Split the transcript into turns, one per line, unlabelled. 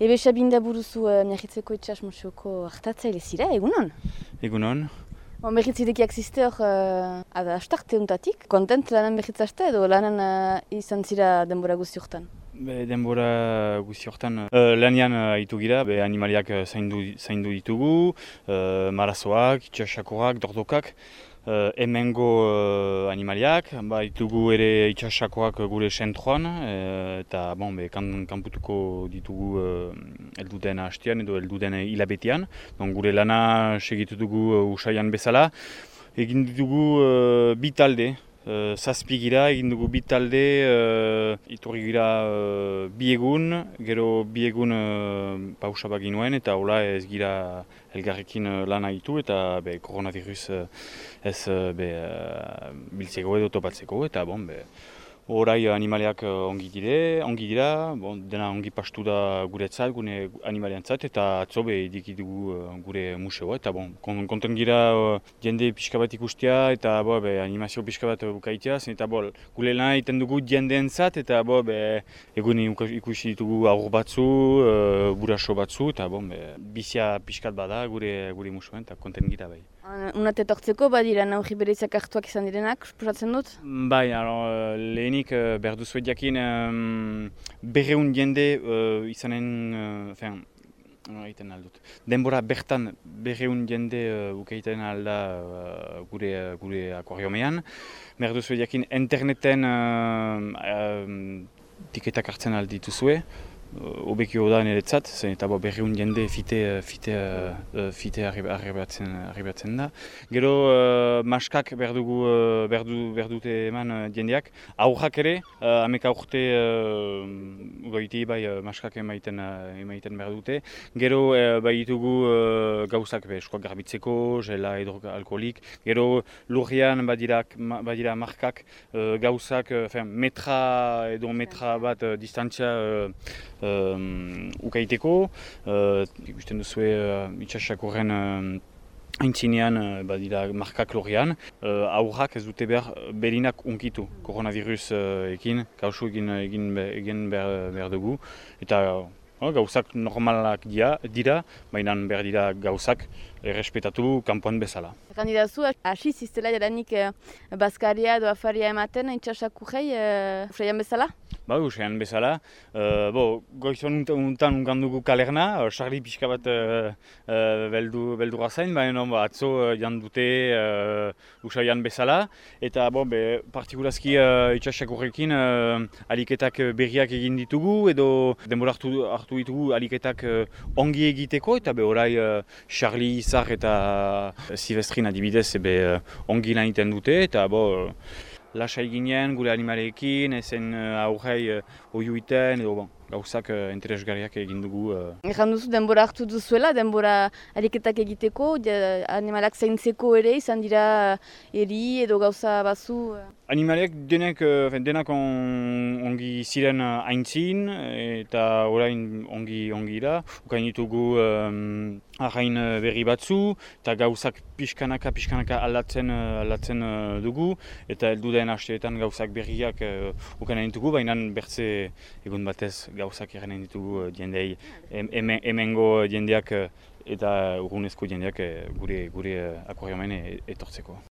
Ebe Sabinda buruzu uh, Miagitzeko itxas museoko hartatzaile zira, egunon?
Egunon.
Bon, Miagitzidekiak ziste hor, uh, ada astarte untatik. Kontent lanan miagitzazte edo lanan uh, izan zira denbora guzti hortan?
Be, denbora guzti hortan uh, lanian uh, gira, be animaliak zaindu, zaindu ditugu, uh, marazoak, itxasakoak, dordokak. Uh, emengo uh, animaliak, ba, ditugu ere itxasakoak gure sentroan, uh, eta bon, be, kan, kanputuko ditugu uh, elduden hastean edo elduden hilabetean. Don, gure lana segitu dugu uh, usaian bezala. Egin ditugu uh, bi talde, Uh, zazpi gira, egin dugu bi talde, uh, iturri gira uh, bi egun, gero bi egun uh, pausa baginuen eta hola ez gira elgarrekin lan haitu eta be, koronavirus ez be, uh, biltzeko edo topatzeko eta bon, be, Horai animaleak ongi dire, ongi dira, bon, dena ongi pastu da guretzat, gure animaliantzat, eta atzo be dugu gure museoa, eta bon, konten gira jende pixka bat ikustia, eta bo, be, animazio pixka bat bukaitea, zen eta bo, gure lan egiten dugu jendeentzat, eta bo, be, egun ikusi ditugu aur batzu, uh, buraso batzu, eta bon, be, bizia pixkat bada gure, gure museoan, eta konten gira bai.
Unat etortzeko, badira nauhi bereizak hartuak izan direnak, suposatzen dut?
Bai, alo, lehenik uh, behar duzuet jakin um, berreun jende uh, izanen, uh, fean, egiten aldut. Denbora bertan berreun jende uh, ukeiten alda uh, gure, gure akuariomean. Behar duzuet jakin interneten uh, uh, tiketak hartzen aldituzue obekio da niretzat, zen eta berriun jende fite, fite, uh, fite arribatzen da. Gero uh, maskak behar dugu, uh, behar dute eman uh, jendeak. Aurrak ere, uh, ameka urte uh, goiti bai uh, maskak emaiten, uh, emaiten behar dute. Gero uh, bai ditugu uh, gauzak be, eskoak garbitzeko, jela alkoholik. Gero lurrian badira, badira markak uh, gauzak, uh, metra edo metra bat uh, distantzia uh, ukaiteko. Uh, ikusten duzue uh, itxasakorren uh, Aintzinean, uh, badira, markak lorian, uh, aurrak ez dute behar berinak unkitu koronavirus uh, ekin, kausu egin, egin, egin behar, behar dugu. Eta uh, gauzak normalak dira, dira baina behar dira gauzak errespetatu kanpoan bezala.
Kandidazu, hasi ziztela jadanik uh, Baskaria edo Afaria ematen itxasakurrei uh, bezala?
Ba, usean bezala. Uh, bo, goizon untan ungan dugu kalerna, sarri uh, pixka bat uh, uh, beldu, beldura zain, baina no, atzo uh, jan dute uh, usaian bezala. Eta bo, be, partikulazki uh, itxasak horrekin uh, aliketak berriak egin ditugu, edo denbora hartu, hartu ditugu aliketak uh, ongi egiteko, eta be orai uh, Charlie, Izar eta uh, Silvestrin adibidez be, uh, ongi lan iten dute, eta bo, lasai ginen gure animaleekin, ezen uh, aurrei uh, oiuiten, edo bon, gauzak uh, interesgarriak egin dugu. Uh.
duzu denbora hartu duzuela, denbora ariketak egiteko, animalak zaintzeko ere, izan dira eri edo gauza bazu?
Animaleak denek, uh, denak ongi ziren haintzin, eta orain ongi ongi da. Ukain ditugu um, arrain berri batzu, eta gauzak pixkanaka, pixkanaka aldatzen, aldatzen dugu, eta heldu den hasteetan gauzak berriak uh, ukanen ditugu, baina bertze egun batez gauzak egenen ditugu uh, jendei, hemengo jendeak uh, eta urgunezko jendeak uh, gure, gure uh, etortzeko.